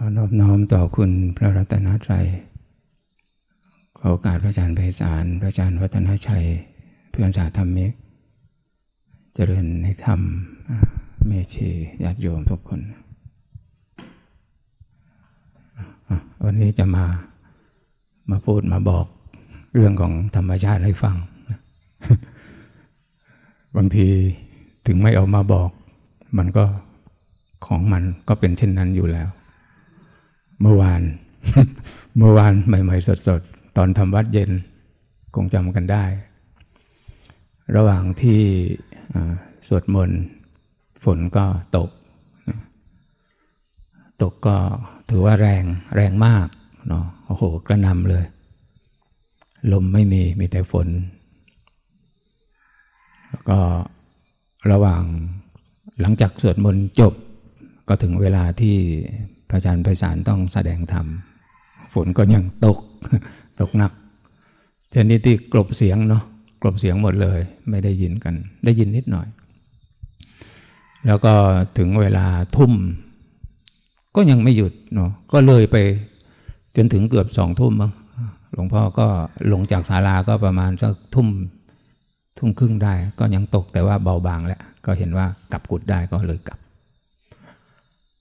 ขอนอบน้อมต่อคุณพระรัตนตรัยขอโอกาสพระอาจารย์ไพศาลพระอาจารย์วัฒนชัย เพื่อนสาธรรมิก เจริญในธรรมเมชีญาติโยมทุกคน วันนี้จะมามาพูดมาบอกเรื่องของธรรมชาติให้ฟัง บางทีถึงไม่เอามาบอก มันก็ของมันก็เป็นเช่นนั้นอยู่แล้ว เมื่อวาน เมื่อวานใหม่ ๆ สดๆ ตอนทำวัดเย็นคงจำกันได้ ระหว่างที่สวดมนต์ฝนก็ตก ตกก็ถือว่าแรงแรงมากเนาะโอ้โห กระนำเลย ลมไม่มีมีแต่ฝน แล้วก็ระหว่างหลังจากสวดมนต์จบ ก็ถึงเวลาที่ พระอาจารย์ไพศาลต้องแสดงธรรม ฝนก็ยังตก ตกหนักเช่นนี้ที่กลบเสียงเนาะกลบเสียงหมดเลย ไม่ได้ยินกัน ได้ยินนิดหน่อย แล้วก็ถึงเวลาทุ่ม ก็ยังไม่หยุดเนาะก็เลยไปจนถึงเกือบสองทุ่มมั้งหลวงพ่อก็ลงจากศาลาก็ประมาณสักทุ่มทุ่มครึ่งได้ ก็ยังตกแต่ว่าเบาบางแล้ว ก็เห็นว่ากลับกุดได้ก็เลยกลับ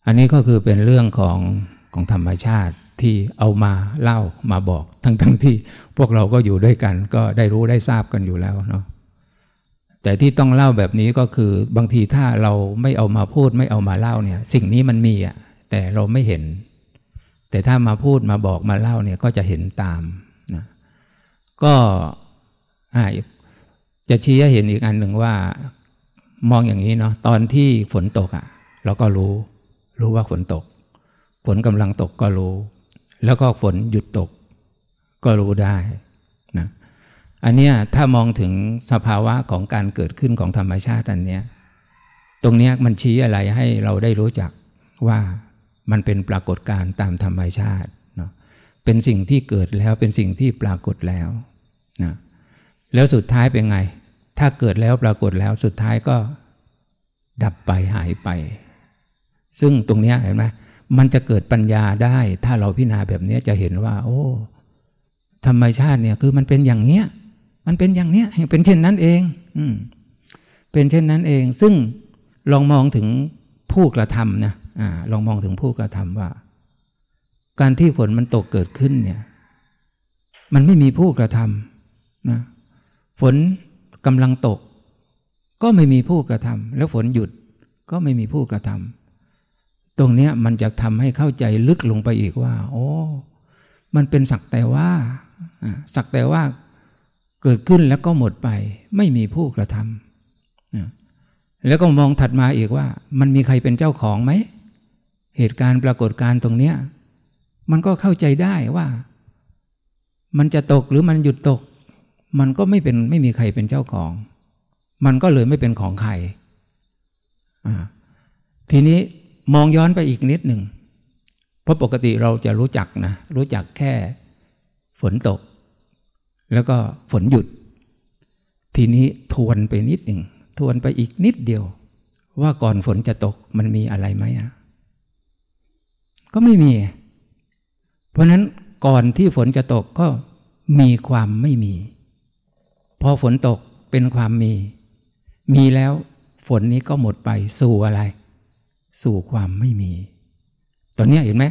อันนี้ก็คือเป็นเรื่องของของธรรมชาติที่เอามาเล่ามาบอก ทั้งทั้งที่พวกเราก็อยู่ด้วยกัน ก็ได้รู้ได้ทราบกันอยู่แล้วเนาะแต่ที่ต้องเล่าแบบนี้ก็คือบางทีถ้าเราไม่เอามาพูดไม่เอามาเล่าเนี่ย สิ่งนี้มันมีอะแต่เราไม่เห็น แต่ถ้ามาพูดมาบอกมาเล่าเนี่ยก็จะเห็นตามนะก็จะชี้ให้เห็นอีกอันหนึ่งว่า มองอย่างนี้เนาะตอนที่ฝนตกอะ่ะ เราก็รู้ รู้ว่าฝนตก ฝนกำลังตกก็รู้ แล้วก็ฝนหยุดตก ก็รู้ได้นะอันเนี้ยถ้ามองถึงสภาวะของการเกิดขึ้นของธรรมชาติอันเนี้ยตรงเนี้ยมันชี้อะไรให้เราได้รู้จักว่ามันเป็นปรากฏการณ์ตามธรรมชาติเนาะเป็นสิ่งที่เกิดแล้วเป็นสิ่งที่ปรากฏแล้วนะแล้วสุดท้ายเป็นไง ถ้าเกิดแล้วปรากฏแล้วสุดท้ายก็ดับไปหายไป ซึ่งตรงนี้เห็นไหมมันจะเกิดปัญญาได้ ถ้าเราพิจารณาแบบนี้จะเห็นว่า โอ้ธรรมชาติเนี่ยคือมันเป็นอย่างเนี้ย มันเป็นอย่างเนี้ยเป็นเช่นนั้นเอง อืมเป็นเช่นนั้นเอง ซึ่งลองมองถึงผู้กระทำนะอ่า ลองมองถึงผู้กระทำว่า การที่ฝนมันตกเกิดขึ้นเนี่ย มันไม่มีผู้กระทำนะฝนกำลังตก ก็ไม่มีผู้กระทำแล้วฝนหยุดก็ไม่มีผู้กระทำ ตรงนี้มันจะทำให้เข้าใจลึกลงไปอีกว่า โอ้ มันเป็นสักแต่ว่าสักแต่ว่าเกิดขึ้นแล้วก็หมดไป ไม่มีผู้กระทำแล้วก็มองถัดมาอีกว่า มันมีใครเป็นเจ้าของไหม เหตุการณ์ปรากฏการณ์ตรงเนี้ยมันก็เข้าใจได้ว่า มันจะตกหรือมันหยุดตก มันก็ไม่เป็นไม่มีใครเป็นเจ้าของ มันก็เลยไม่เป็นของใครทีนี้ มองย้อนไปอีกนิดหนึ่ง เพราะปกติเราจะรู้จักนะ รู้จักแค่ฝนตก แล้วก็ฝนหยุด ทีนี้ทวนไปนิดหนึ่ง ทวนไปอีกนิดเดียว ว่าก่อนฝนจะตกมันมีอะไรไหมอะก็ไม่มี เพราะนั้นก่อนที่ฝนจะตกก็มีความไม่มี พอฝนตกเป็นความมี มีแล้วฝนนี้ก็หมดไปสู่อะไร สู่ความไม่มี ตอนนี้เห็นไหม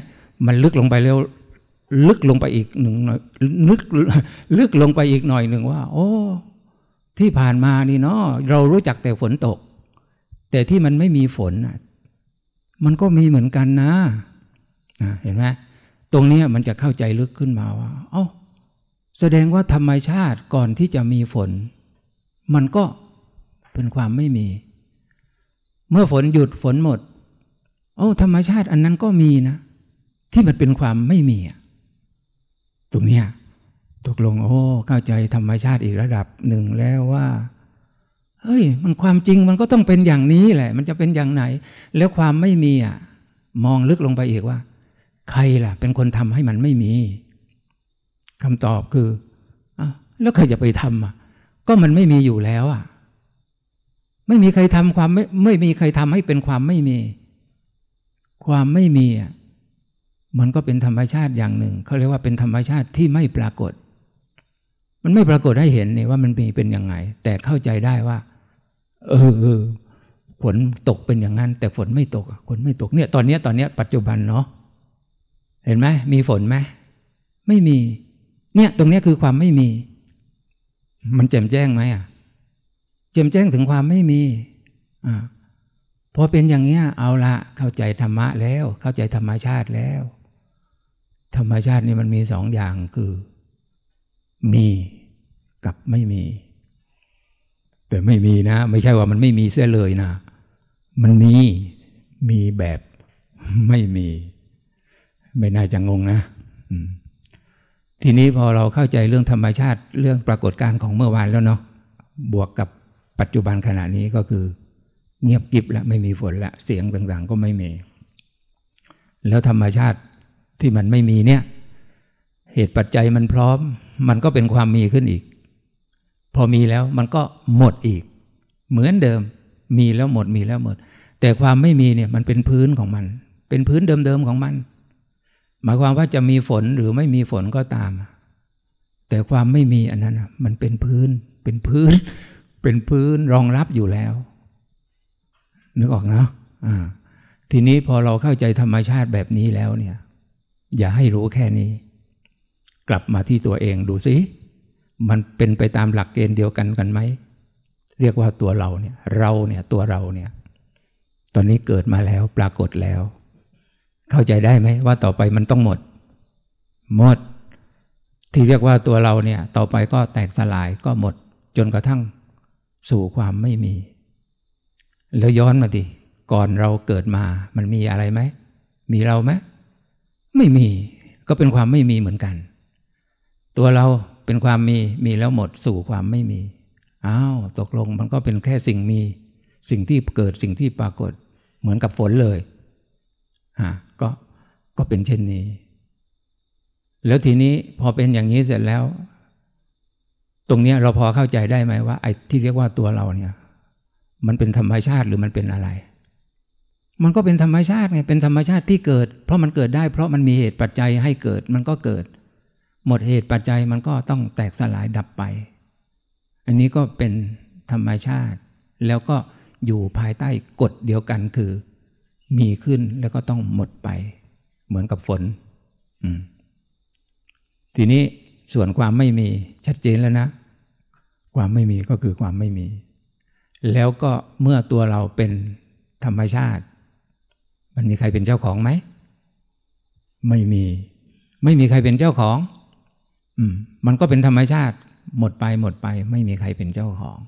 มันลึกลงไปแล้วลึกลงไปอีกหนึ่งลึกลึกลงไปอีกหน่อยหนึ่งว่า โอ้ ที่ผ่านมานี่เนาะเรารู้จักแต่ฝนตก แต่ที่มันไม่มีฝนมันก็มีเหมือนกันนะเห็นไหมตรงนี้มันจะเข้าใจลึกขึ้นมาว่า เอ้าแสดงว่าธรรมชาติก่อนที่จะมีฝน มันก็เป็นความไม่มี เมื่อฝนหยุดฝนหมด โอ้ธรรมชาติอันนั้นก็มีนะ ที่มันเป็นความไม่มีตรงเนี้ยตกลงโอ้เข้าใจธรรมชาติอีกระดับหนึ่งแล้วว่าเฮ้ย มันความจริงมันก็ต้องเป็นอย่างนี้แหละ มันจะเป็นอย่างไหน แล้วความไม่มีอะ มองลึกลงไปอีกว่า ใครล่ะ เป็นคนทำให้มันไม่มีคำตอบคืออแล้วใครจะไปทำอะ ก็มันไม่มีอยู่แล้วอะ ไม่มีใครทำความไม่ไม่มีใครทำให้เป็นความไม่มี ความไม่มีอะมันก็เป็นธรรมชาติอย่างหนึ่งเขาเรียกว่าเป็นธรรมชาติที่ไม่ปรากฏ มันไม่ปรากฏให้เห็นเนี่ยว่ามันมีเป็นยังไง แต่เข้าใจได้ว่าเออเออฝนตกเป็นอย่างนั้น แต่ฝนไม่ตกฝนไม่ตกเนี่ย ตอนนี้ตอนนี้ปัจจุบันเนาะเห็นไหมมีฝนไหมไม่มี เนี่ย ตรงนี้คือความไม่มี มันแจ่มแจ้งไหมอะแจ่มแจ้งถึงความไม่มีอ่า พอเป็นอย่างเนี้ยเอาละเข้าใจธรรมะแล้ว เข้าใจธรรมชาติแล้ว ธรรมชาตินี่มันมีสองอย่างคือ มีกับไม่มี แต่ไม่มีนะ ไม่ใช่ว่ามันไม่มีเสียเลยนะ มันมีมีแบบไม่มี ไม่น่าจะงงนะทีนี้พอเราเข้าใจเรื่องธรรมชาติเรื่องปรากฏการณ์ของเมื่อวานแล้วเนาะบวกกับปัจจุบันขณะนี้ก็คือ เงียบกิบแล้วไม่มีฝนละเสียงต่างๆ ก็ไม่มี แล้วธรรมชาติที่มันไม่มีเนี่ย เหตุปัจจัยมันพร้อม มันก็เป็นความมีขึ้นอีก พอมีแล้วมันก็หมดอีก เหมือนเดิม มีแล้วหมดมีแล้วหมด แต่ความไม่มีเนี่ยมันเป็นพื้นของมัน เป็นพื้นเดิมๆของมัน หมายความว่าจะมีฝนหรือไม่มีฝนก็ตาม แต่ความไม่มีอันนั้นมันเป็นพื้น เป็นพื้น เป็นพื้นรองรับอยู่แล้ว นึกออกนะอ่าทีนี้พอเราเข้าใจธรรมชาติแบบนี้แล้วเนี่ย อย่าให้รู้แค่นี้ กลับมาที่ตัวเองดูสิมันเป็นไปตามหลักเกณฑ์เดียวกันกันไหมเรียกว่าตัวเราเนี่ย เราเนี่ยตัวเราเนี่ย ตอนนี้เกิดมาแล้วปรากฏแล้ว เข้าใจได้ไหมว่าต่อไปมันต้องหมด หมด ที่เรียกว่าตัวเราเนี่ย ต่อไปก็แตกสลายก็หมด จนกระทั่งสู่ความไม่มี แล้วย้อนมาดิก่อนเราเกิดมามันมีอะไรไหม มีเราไหมไม่มีก็เป็นความไม่มีเหมือนกัน ตัวเราเป็นความมีมีแล้วหมดสู่ความไม่มีอ้าวตกลงมันก็เป็นแค่สิ่งมี สิ่งที่เกิดสิ่งที่ปรากฏเหมือนกับฝนเลยฮะก็ก็เป็นเช่นนี้ แล้วทีนี้พอเป็นอย่างนี้เสร็จแล้ว ตรงนี้เราพอเข้าใจได้ไหมว่าไอ้ที่เรียกว่าตัวเราเนี่ย มันเป็นธรรมชาติหรือมันเป็นอะไร มันก็เป็นธรรมชาติไงเป็นธรรมชาติที่เกิด เพราะมันเกิดได้ เพราะมันมีเหตุปัจจัยให้เกิดมันก็เกิด หมดเหตุปัจจัยมันก็ต้องแตกสลายดับไป อันนี้ก็เป็นธรรมชาติ แล้วก็อยู่ภายใต้กฎเดียวกันคือ มีขึ้นแล้วก็ต้องหมดไป เหมือนกับฝนทีนี้ส่วนความไม่มีชัดเจนแล้วนะ ความไม่มีก็คือความไม่มี แล้วก็เมื่อตัวเราเป็นธรรมชาติ มันมีใครเป็นเจ้าของไหม ไม่มี ไม่มีใครเป็นเจ้าของ อืม มันก็เป็นธรรมชาติ หมดไปหมดไป ไม่มีใครเป็นเจ้าของ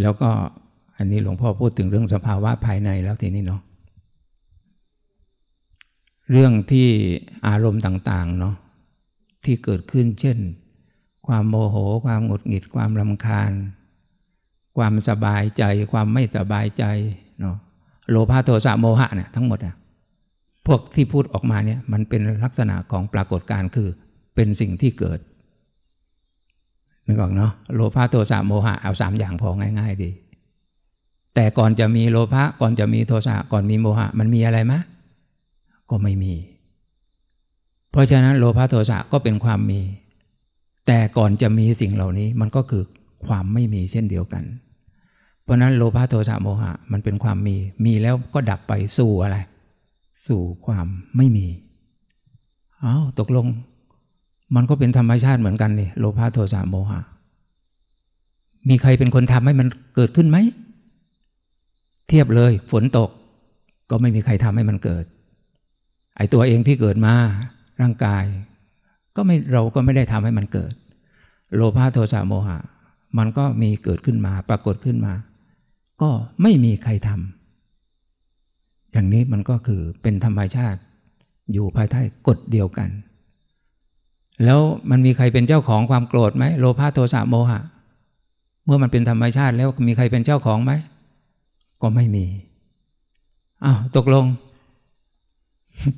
แล้วก็อันนี้หลวงพ่อพูดถึงเรื่องสภาวะภายในแล้วทีนี้เนาะเรื่องที่อารมณ์ต่าง ๆ เนาะที่เกิดขึ้นเช่น ความโมโห ความหงุดหงิดความรำคาญ ความสบายใจ ความไม่สบายใจเนาะโลภะโทสะโมหะเนี่ยทั้งหมดอะพวกที่พูดออกมาเนี่ยมันเป็นลักษณะของปรากฏการณ์คือเป็นสิ่งที่เกิดนึกออกเนาะโลภะโทสะโมหะเอาสามอย่างพอง่าย ๆ ดี แต่ก่อนจะมีโลภะก่อนจะมีโทสะก่อนมีโมหะ มันมีอะไรมะ ก็ไม่มี เพราะฉะนั้นโลภะโทสะก็เป็นความมี แต่ก่อนจะมีสิ่งเหล่านี้มันก็คือ ความไม่มีเช่นเดียวกัน เพราะนั้นโลภะโทสะโมหะมันเป็นความมี มีแล้วก็ดับไปสู่อะไร สู่ความไม่มีอ้าวตกลง มันก็เป็นธรรมชาติเหมือนกันนี่โลภะโทสะโมหะ มีใครเป็นคนทำให้มันเกิดขึ้นไหม เทียบเลยฝนตก ก็ไม่มีใครทำให้มันเกิด ไอตัวเองที่เกิดมาร่างกาย ก็ไม่เราก็ไม่ได้ทำให้มันเกิด โลภะโทสะโมหะ มันก็มีเกิดขึ้นมาปรากฏขึ้นมา ก็ไม่มีใครทำอย่างนี้มันก็คือเป็นธรรมชาติอยู่ภายใต้กฎเดียวกัน แล้วมันมีใครเป็นเจ้าของความโกรธไหมโลภะโทสะโมหะ เมื่อมันเป็นธรรมชาติแล้วมีใครเป็นเจ้าของไหมก็ไม่มีอ้าวตกลง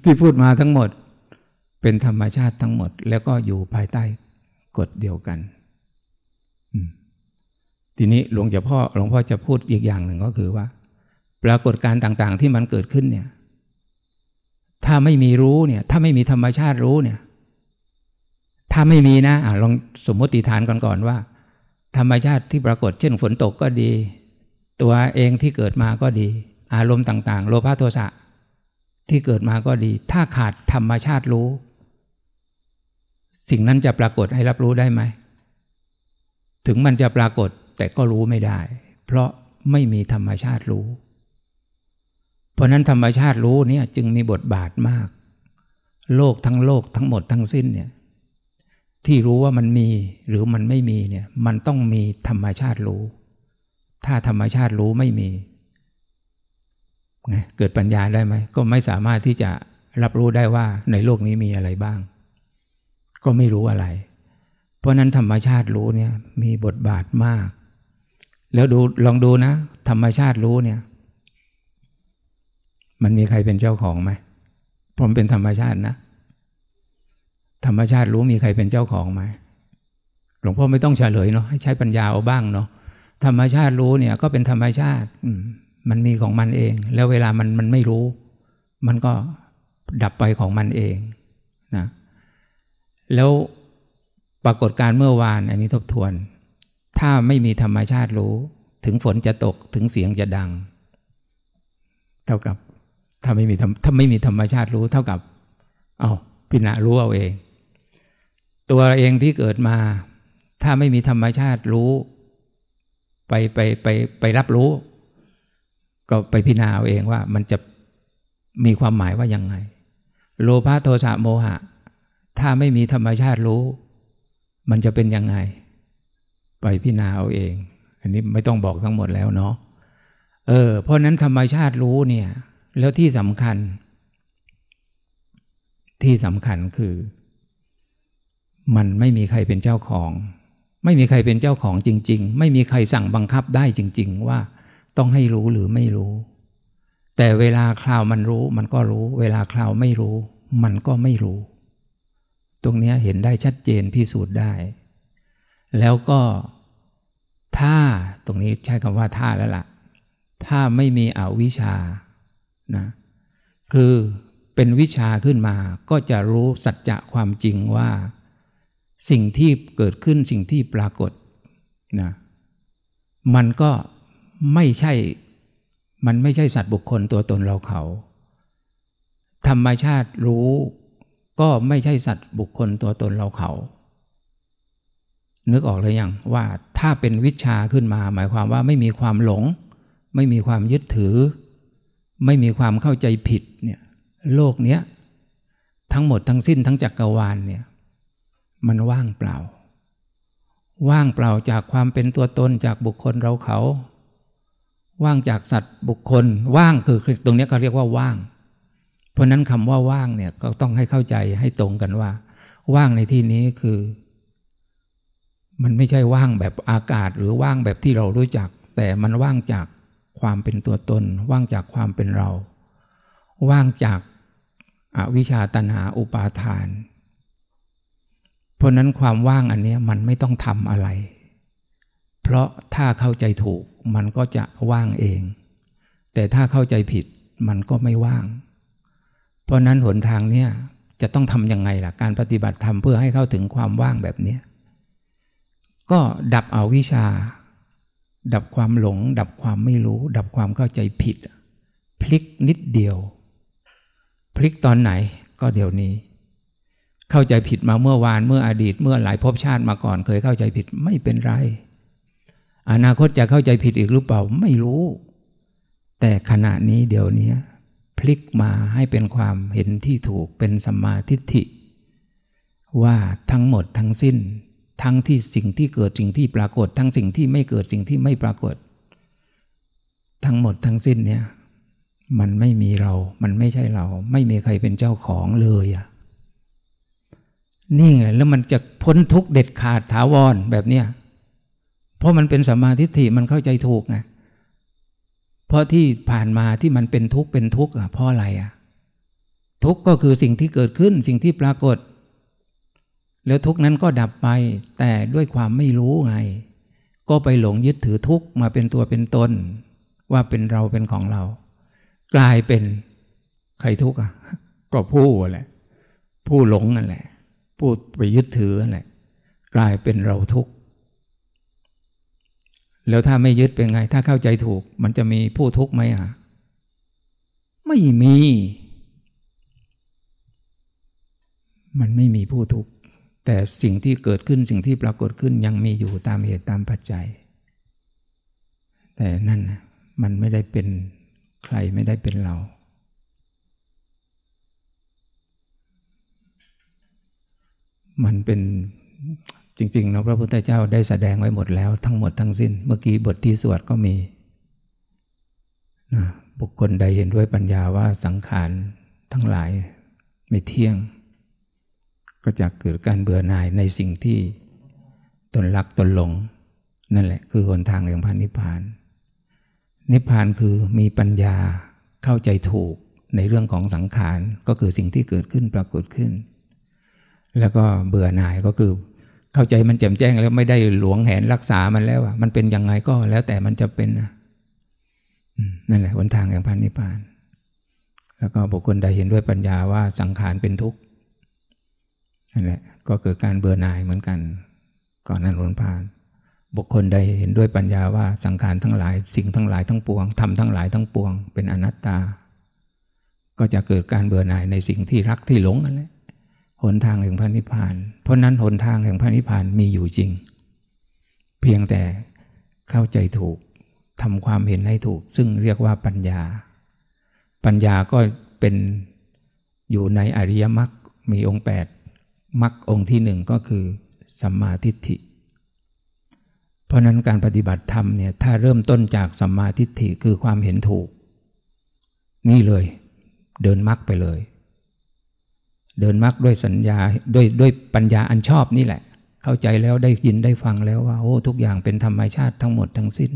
ที่พูดมาทั้งหมด เป็นธรรมชาติทั้งหมด แล้วก็อยู่ภายใต้กฎเดียวกัน อืม ทีนี้หลวงพ่อหลวงพ่อจะพูดอีกอย่างหนึ่งก็คือว่า ปรากฏการณ์ต่างๆ ที่มันเกิดขึ้นเนี่ย ถ้าไม่มีรู้เนี่ย ถ้าไม่มีธรรมชาติรู้เนี่ย ถ้าไม่มีนะอ่าลองสมมติฐานก่อนก่อนว่า ธรรมชาติที่ปรากฏเช่นฝนตกก็ดี ตัวเองที่เกิดมาก็ดี อารมณ์ต่าง ๆ โลภะโทสะที่เกิดมาก็ดี ถ้าขาดธรรมชาติรู้ สิ่งนั้นจะปรากฏให้รับรู้ได้ไหม ถึงมันจะปรากฏ แต่ก็รู้ไม่ได้ เพราะไม่มีธรรมชาติรู้ เพราะนั้นธรรมชาติรู้เนี่ยจึงมีบทบาทมาก โลกทั้งโลกทั้งหมดทั้งสิ้นเนี่ยที่รู้ว่ามันมีหรือมันไม่มีเนี่ยมันต้องมีธรรมชาติรู้ ถ้าธรรมชาติรู้ไม่มีไงเกิดปัญญาได้ไหมก็ไม่สามารถที่จะรับรู้ได้ว่าในโลกนี้มีอะไรบ้าง ก็ไม่รู้อะไร เพราะนั้นธรรมชาติรู้เนี่ยมีบทบาทมาก แล้วดูลองดูนะ ธรรมชาติรู้เนี่ย มันมีใครเป็นเจ้าของไหมผมเป็นธรรมชาตินะ ธรรมชาติรู้มีใครเป็นเจ้าของไหมหลวงพ่อไม่ต้องเฉลยเนาะให้ใช้ปัญญาเอาบ้างเนาะธรรมชาติรู้เนี่ยก็เป็นธรรมชาติมันมีของมันเอง แล้วเวลามันมันไม่รู้ มันก็ดับไปของมันเองนะแล้วปรากฏการเมื่อวาน อันนี้ทบทวน ถ้าไม่มีธรรมชาติรู้ ถึงฝนจะตกถึงเสียงจะดัง เท่ากับถ้าไม่มีถ้าไม่มีธรรมชาติรู้เท่ากับ เอาพิณารู้เอาเอง ตัวเองที่เกิดมา ถ้าไม่มีธรรมชาติรู้ ไปไปไปไปรับรู้ ก็ไปพิจารณาเอาเองว่ามันจะมีความหมายว่ายังไง โลภะโทสะโมหะ ถ้าไม่มีธรรมชาติรู้ มันจะเป็นยังไง ไปพิจารณาเอาเอง อันนี้ไม่ต้องบอกทั้งหมดแล้วเนาะเออเพราะนั้นธรรมชาติรู้เนี่ย แล้วที่สำคัญ ที่สำคัญคือ มันไม่มีใครเป็นเจ้าของ ไม่มีใครเป็นเจ้าของจริง ๆ ไม่มีใครสั่งบังคับได้จริง ๆ ว่าต้องให้รู้หรือไม่รู้ แต่เวลาคราวมันรู้ มันก็รู้ เวลาคราวไม่รู้ มันก็ไม่รู้ ตรงนี้เห็นได้ชัดเจนพิสูจน์ได้ แล้วก็ถ้าตรงนี้ใช้คำว่าถ้าแล้วละ่ะ ถ้าไม่มีอวิชชานะคือเป็นวิชาขึ้นมาก็จะรู้สัจจะความจริงว่า สิ่งที่เกิดขึ้นสิ่งที่ปรากฏนะมันก็ไม่ใช่ มันไม่ใช่สัตว์บุคคลตัวตนเราเขา ธรรมชาติรู้ก็ไม่ใช่สัตว์บุคคลตัวตนเราเขา นึกออกเลยยังว่าถ้าเป็นวิชาขึ้นมา หมายความว่าไม่มีความหลง ไม่มีความยึดถือ ไม่มีความเข้าใจผิดเนี่ยโลกเนี้ยทั้งหมดทั้งสิ้นทั้งจักรวาลเนี่ยมันว่างเปล่า ว่างเปล่าจากความเป็นตัวตนจากบุคคลเราเขา ว่างจากสัตว์บุคคล ว่างคือตรงนี้เขาเรียกว่าว่าง เพราะนั้นคำว่าว่างเนี่ยก็ต้องให้เข้าใจให้ตรงกันว่า ว่างในที่นี้คือ มันไม่ใช่ว่างแบบอากาศหรือว่างแบบที่เรารู้จัก แต่มันว่างจากความเป็นตัวตน ว่างจากความเป็นเรา ว่างจากอาวิชชาตันหาอุปาทาน เพราะนั้นความว่างอันนี้มันไม่ต้องทำอะไร เพราะถ้าเข้าใจถูกมันก็จะว่างเอง แต่ถ้าเข้าใจผิดมันก็ไม่ว่าง เพราะนั้นหนทางเนี้ยจะต้องทำยังไงล่ะ การปฏิบัติธรรมเพื่อให้เข้าถึงความว่างแบบนี้ ก็ดับเอาวิชา ดับความหลง ดับความไม่รู้ ดับความเข้าใจผิด พลิกนิดเดียว พลิกตอนไหนก็เดี๋ยวนี้ เข้าใจผิดมาเมื่อวานเมื่ออดีตเมื่อหลายภพชาติมาก่อน เคยเข้าใจผิดไม่เป็นไร อนาคตจะเข้าใจผิดอีกหรือเปล่าไม่รู้ แต่ขณะนี้เดี๋ยวนี้พลิกมาให้เป็นความเห็นที่ถูกเป็นสัมมาทิฏฐิ ว่าทั้งหมดทั้งสิ้น ทั้งที่สิ่งที่เกิดสิ่งที่ปรากฏ ทั้งสิ่งที่ไม่เกิดสิ่งที่ไม่ปรากฏ ทั้งหมดทั้งสิ้นเนี่ยมันไม่มีเรา มันไม่ใช่เรา ไม่มีใครเป็นเจ้าของเลยอะนี่ไงแล้วมันจะพ้นทุกเด็ดขาดถาวรแบบเนี้ยเพราะมันเป็นสมาทิฏฐิมันเข้าใจถูกไงเพราะที่ผ่านมาที่มันเป็นทุกข์เป็นทุกข์อะเพราะอะไรอะทุกข์ก็คือสิ่งที่เกิดขึ้นสิ่งที่ปรากฏ แล้วทุกนั้นก็ดับไป แต่ด้วยความไม่รู้ไง ก็ไปหลงยึดถือทุกมาเป็นตัวเป็นตน ว่าเป็นเราเป็นของเรา กลายเป็นใครทุกข์อะ ก็ผู้แหละ ผู้หลงนั่นแหละ ผู้ไปยึดถือนั่นแหละ กลายเป็นเราทุกข์แล้วถ้าไม่ยึดเป็นไง ถ้าเข้าใจถูก มันจะมีผู้ทุกข์ไหมอะ ไม่มี มันไม่มีผู้ทุกข์ แต่สิ่งที่เกิดขึ้นสิ่งที่ปรากฏขึ้นยังมีอยู่ตามเหตุตามปัจจัย แต่นั่นนะมันไม่ได้เป็นใครไม่ได้เป็นเรามันเป็นจริงๆนะพระพุทธเจ้าได้แสดงไว้หมดแล้วทั้งหมดทั้งสิ้น เมื่อกี้บทที่สวดก็มีนะบุคคลใดเห็นด้วยปัญญาว่าสังขารทั้งหลายไม่เที่ยง ก็จะเกิดการเบื่อหน่ายในสิ่งที่ตนรักตนหลง นั่นแหละคือหนทางแห่งพระนิพพาน นิพพานคือมีปัญญาเข้าใจถูกในเรื่องของสังขารก็คือสิ่งที่เกิดขึ้นปรากฏขึ้น แล้วก็เบื่อหน่ายก็คือ เข้าใจมันแจ่มแจ้งแล้วไม่ได้หลวงแหนรักษามันแล้วอะมันเป็นยังไงก็แล้วแต่มันจะเป็นนะนั่นแหละหนทางแห่งพันนิพพาน แล้วก็บุคคลใดเห็นด้วยปัญญาว่าสังขารเป็นทุกข์ นั่นแหละก็เกิดการเบื่อหน่ายเหมือนกัน ก่อนนั้นหนพาน บุคคลใดเห็นด้วยปัญญาว่าสังขารทั้งหลายสิ่งทั้งหลายทั้งปวงทำทั้งหลายทั้งปวง เป็นอนัตตา ก็จะเกิดการเบื่อหน่ายในสิ่งที่รักที่หลงนั่นแหละหนทางแห่งพระนิพพาน เพราะนั้นหนทางแห่งพระนิพพานมีอยู่จริง เพียงแต่เข้าใจถูกทำความเห็นให้ถูก ซึ่งเรียกว่าปัญญา ปัญญาก็เป็นอยู่ในอริยมรรคมีองค์แปด มรรคองค์ที่หนึ่งก็คือสัมมาทิฏฐิ เพราะนั้นการปฏิบัติธรรมเนี่ยถ้าเริ่มต้นจากสัมมาทิฏฐิคือความเห็นถูก นี่เลยเดินมรรคไปเลย เดินมรรคด้วยสัญญาด้วยด้วยปัญญาอันชอบนี่แหละ เข้าใจแล้วได้ยินได้ฟังแล้วว่าโอ้ทุกอย่างเป็นธรรมชาติทั้งหมดทั้งสิ้น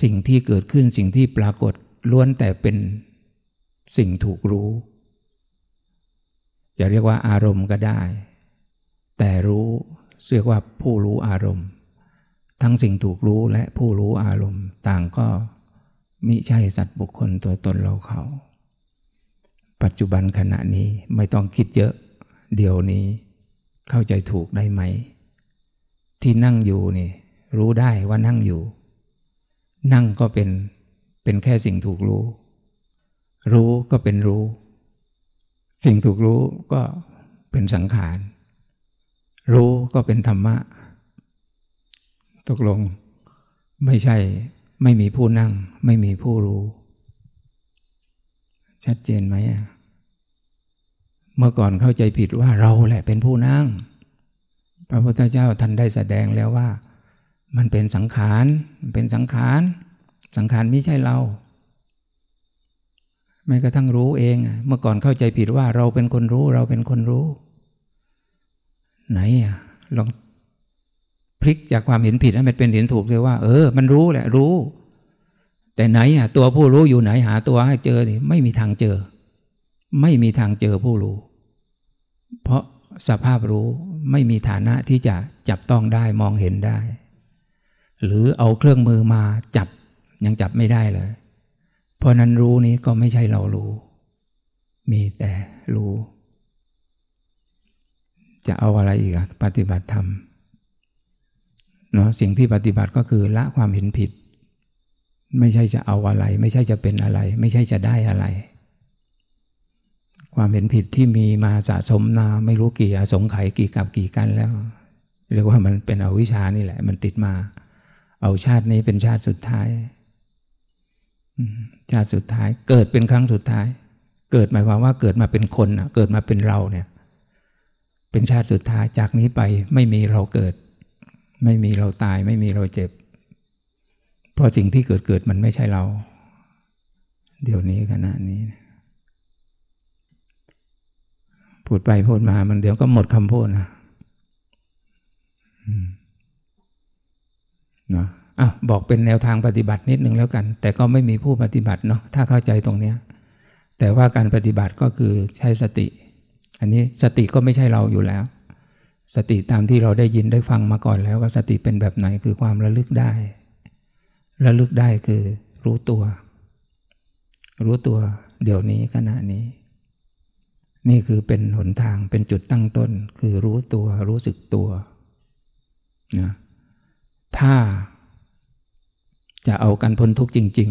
สิ่งที่เกิดขึ้นสิ่งที่ปรากฏล้วนแต่เป็นสิ่งถูกรู้ จะเรียกว่าอารมณ์ก็ได้ แต่รู้เรียกว่าผู้รู้อารมณ์ ทั้งสิ่งถูกรู้และผู้รู้อารมณ์ต่างก็มิใช่สัตว์บุคคลตัวตนเราเขา ปัจจุบันขณะนี้ไม่ต้องคิดเยอะ เดี๋ยวนี้เข้าใจถูกได้ไหม ที่นั่งอยู่นี่รู้ได้ว่านั่งอยู่ นั่งก็เป็นเป็นแค่สิ่งถูกรู้ รู้ก็เป็นรู้ สิ่งถูกรู้ก็เป็นสังขาร รู้ก็เป็นธรรมะ ตกลงไม่ใช่ไม่มีผู้นั่ง ไม่มีผู้รู้ ชัดเจนไหมเมื่อก่อนเข้าใจผิดว่าเราแหละเป็นผู้นั่ง พระพุทธเจ้าท่านได้แสดงแล้วว่า มันเป็นสังขารเป็นสังขาร สังขารไม่ใช่เรา แม้กระทั่งรู้เอง เมื่อก่อนเข้าใจผิดว่าเราเป็นคนรู้เราเป็นคนรู้ ไหนอะลองพลิกจากความเห็นผิดให้มันเป็นเห็นถูกเลยว่า เออ มันรู้แหละรู้ แต่ไหนอะ ตัวผู้รู้อยู่ไหนหาตัวให้เจอนี่ไม่มีทางเจอ ไม่มีทางเจอผู้รู้ เพราะสภาพรู้ไม่มีฐานะที่จะจับต้องได้มองเห็นได้ หรือเอาเครื่องมือมาจับยังจับไม่ได้เลย เพราะนั้นรู้นี้ก็ไม่ใช่เรารู้ มีแต่รู้ จะเอาอะไรอีกอะปฏิบัติธรรมเนาะสิ่งที่ปฏิบัติก็คือละความเห็นผิด ไม่ใช่จะเอาอะไร ไม่ใช่จะเป็นอะไร ไม่ใช่จะได้อะไร ความเห็นผิดที่มีมาสะสมนาไม่รู้กี่อสงไขยกี่กับกี่กันแล้วเรียกว่ามันเป็นอวิชานี่แหละ มันติดมา เอาชาตินี้เป็นชาติสุดท้าย ชาติสุดท้าย เกิดเป็นครั้งสุดท้าย เกิดหมายความว่าเกิดมาเป็นคนอะเกิดมาเป็นเราเนี่ย เป็นชาติสุดท้ายจากนี้ไปไม่มีเราเกิด ไม่มีเราตาย ไม่มีเราเจ็บ เพราะสิ่งที่เกิดเกิดมันไม่ใช่เรา เดี๋ยวนี้ขณะนี้พูดไปพูดมามันเดี๋ยวก็หมดคำพูดนะเนาะ อะบอกเป็นแนวทางปฏิบัตินิดนึงแล้วกัน แต่ก็ไม่มีผู้ปฏิบัติเนาะถ้าเข้าใจตรงเนี้ยแต่ว่าการปฏิบัติก็คือใช้สติ อันนี้สติก็ไม่ใช่เราอยู่แล้ว สติตามที่เราได้ยินได้ฟังมาก่อนแล้วว่าสติเป็นแบบไหนคือความระลึกได้ ระลึกได้คือรู้ตัว รู้ตัวเดี๋ยวนี้ขณะนี้ นี่คือเป็นหนทางเป็นจุดตั้งต้น คือรู้ตัวรู้สึกตัวนะถ้า จะเอากันพ้นทุกข์จริง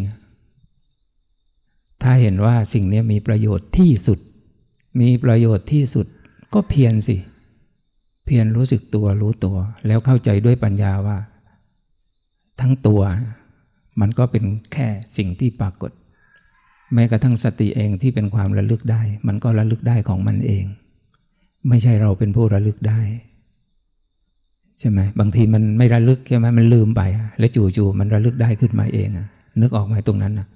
ๆ ถ้าเห็นว่าสิ่งนี้มีประโยชน์ที่สุด มีประโยชน์ที่สุดก็เพียรสิ เพียรรู้สึกตัวรู้ตัว แล้วเข้าใจด้วยปัญญาว่า ทั้งตัวมันก็เป็นแค่สิ่งที่ปรากฏ แม้กระทั่งสติเองที่เป็นความระลึกได้ มันก็ระลึกได้ของมันเอง ไม่ใช่เราเป็นผู้ระลึกได้ ใช่ไหมบางทีมันไม่ระลึกใช่ไหมมันลืมไป แล้วจู่ๆมันระลึกได้ขึ้นมาเองอะนึกออกไหมตรงนั้นอะ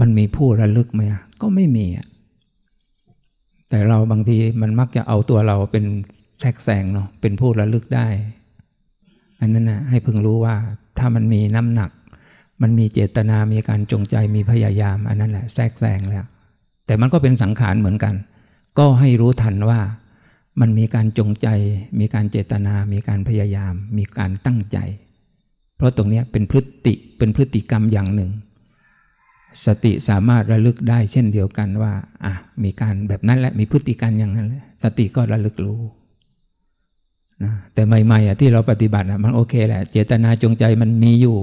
มันมีผู้ระลึกไหมก็ไม่มีอะแต่เราบางทีมันมักจะเอาตัวเราเป็นแทรกแซงเนาะเป็นผู้ระลึกได้ อันนั้นนะให้พึงรู้ว่าถ้ามันมีน้ำหนัก มันมีเจตนามีการจงใจมีพยายาม อันนั้นแหละแทรกแซงแล้ว แต่มันก็เป็นสังขารเหมือนกัน ก็ให้รู้ทันว่า มันมีการจงใจ มีการเจตนา มีการพยายาม มีการตั้งใจ เพราะตรงนี้เป็นพฤติเป็นพฤติกรรมอย่างหนึ่ง สติสามารถระลึกได้เช่นเดียวกันว่าอะมีการแบบนั้นแหละมีพฤติกรรมอย่างนั้นแหละสติก็ระลึกรู้นะแต่ใหม่ๆอะที่เราปฏิบัติอะมันโอเคแหละ เจตนาจงใจมันมีอยู่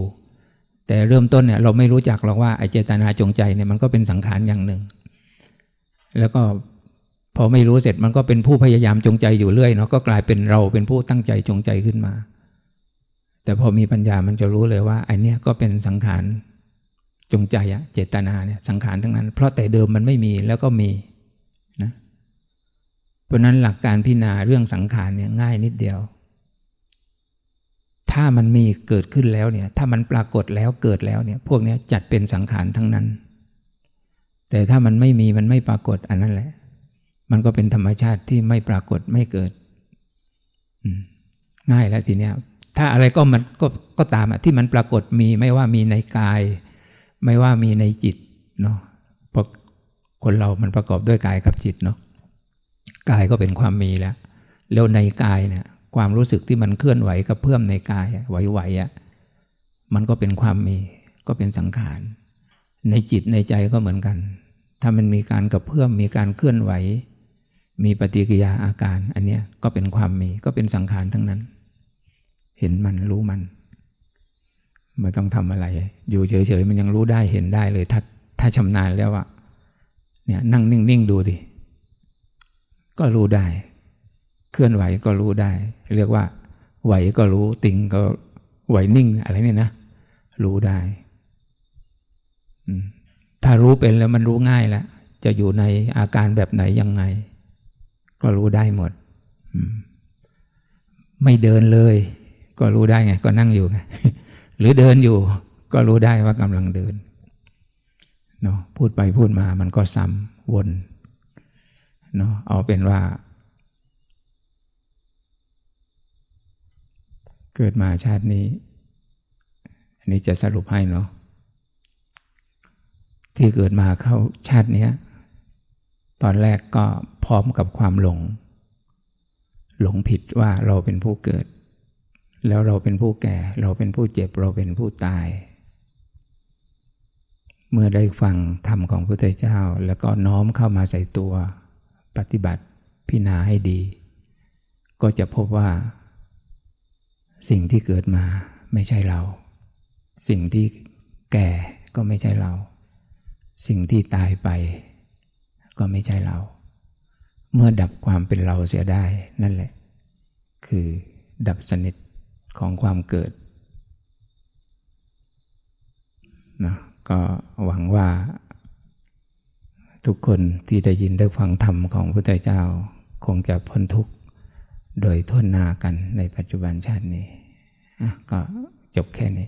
แต่เริ่มต้นเนี่ยเราไม่รู้จักหรอกว่าไอ้เจตนาจงใจเนี่ยมันก็เป็นสังขารอย่างหนึ่ง แล้วก็ พอไม่รู้เสร็จมันก็เป็นผู้พยายามจงใจอยู่เรื่อยเนาะก็กลายเป็นเราเป็นผู้ตั้งใจจงใจขึ้นมา แต่พอมีปัญญามันจะรู้เลยว่าไอ้นี่ก็เป็นสังขารจงใจอะเจตนาเนี่ยสังขารทั้งนั้น เพราะแต่เดิมมันไม่มีแล้วก็มีนะเพราะนั้นหลักการพิจารณาเรื่องสังขารเนี่ยง่ายนิดเดียว ถ้ามันมีเกิดขึ้นแล้วเนี่ย ถ้ามันปรากฏแล้วเกิดแล้วเนี่ย พวกนี้จัดเป็นสังขารทั้งนั้น แต่ถ้ามันไม่มีมันไม่ปรากฏอันนั้นแหละ มันก็เป็นธรรมชาติที่ไม่ปรากฏไม่เกิดง่ายแล้วทีเนี้ย ถ้าอะไรก็มันก็ก็ตามอะที่มันปรากฏมีไม่ว่ามีในกาย ไม่ว่ามีในจิตเนาะเพราะคนเรามันประกอบด้วยกายกับจิตเนาะกายก็เป็นความมีแล้วแล้วในกายเนี่ย ความรู้สึกที่มันเคลื่อนไหวกับเพื่อมในกายไหวๆอะมันก็เป็นความมีก็เป็นสังขาร ในจิตในใจก็เหมือนกัน ถ้ามันมีการกับเพื่อมมีการเคลื่อนไหว มีปฏิกิริยาอาการ อันเนี้ยก็เป็นความมีก็เป็นสังขารทั้งนั้น เห็นมันรู้มันไม่ต้องทำอะไร อยู่เฉยๆมันยังรู้ได้เห็นได้เลย ถ้าถ้าชำนาญแล้วอะเนี่ยนั่งนิ่งๆดูดิก็รู้ได้ เคลื่อนไหวก็รู้ได้ เรียกว่า ไหวก็รู้ติงก็ไหวนิ่งอะไรเนี่ยนะ รู้ได้ถ้ารู้เป็นแล้วมันรู้ง่ายแล้วจะอยู่ในอาการแบบไหนยังไง ก็รู้ได้หมด ไม่เดินเลย ก็รู้ได้ไง ก็นั่งอยู่ไง หรือเดินอยู่ ก็รู้ได้ว่ากำลังเดินเนาะพูดไปพูดมามันก็ซ้ำวนเนาะเอาเป็นว่า เกิดมาชาตินี้ อันนี้จะสรุปให้เนาะที่เกิดมาเข้าชาตินี้ ตอนแรกก็พร้อมกับความหลง หลงผิดว่าเราเป็นผู้เกิด แล้วเราเป็นผู้แก่ เราเป็นผู้เจ็บ เราเป็นผู้ตาย เมื่อได้ฟังธรรมของพระพุทธเจ้า แล้วก็น้อมเข้ามาใส่ตัวปฏิบัติพิจารณาให้ดี ก็จะพบว่า สิ่งที่เกิดมาไม่ใช่เรา สิ่งที่แก่ก็ไม่ใช่เรา สิ่งที่ตายไป ก็ไม่ใช่เรา เมื่อดับความเป็นเราเสียได้นั่นแหละ คือดับสนิทของความเกิดนะก็หวังว่า ทุกคนที่ได้ยินได้ฟังธรรมของพระพุทธเจ้า คงจะพ้นทุกข์โดยทนนากันในปัจจุบันชาตินี้ ก็จบแค่นี้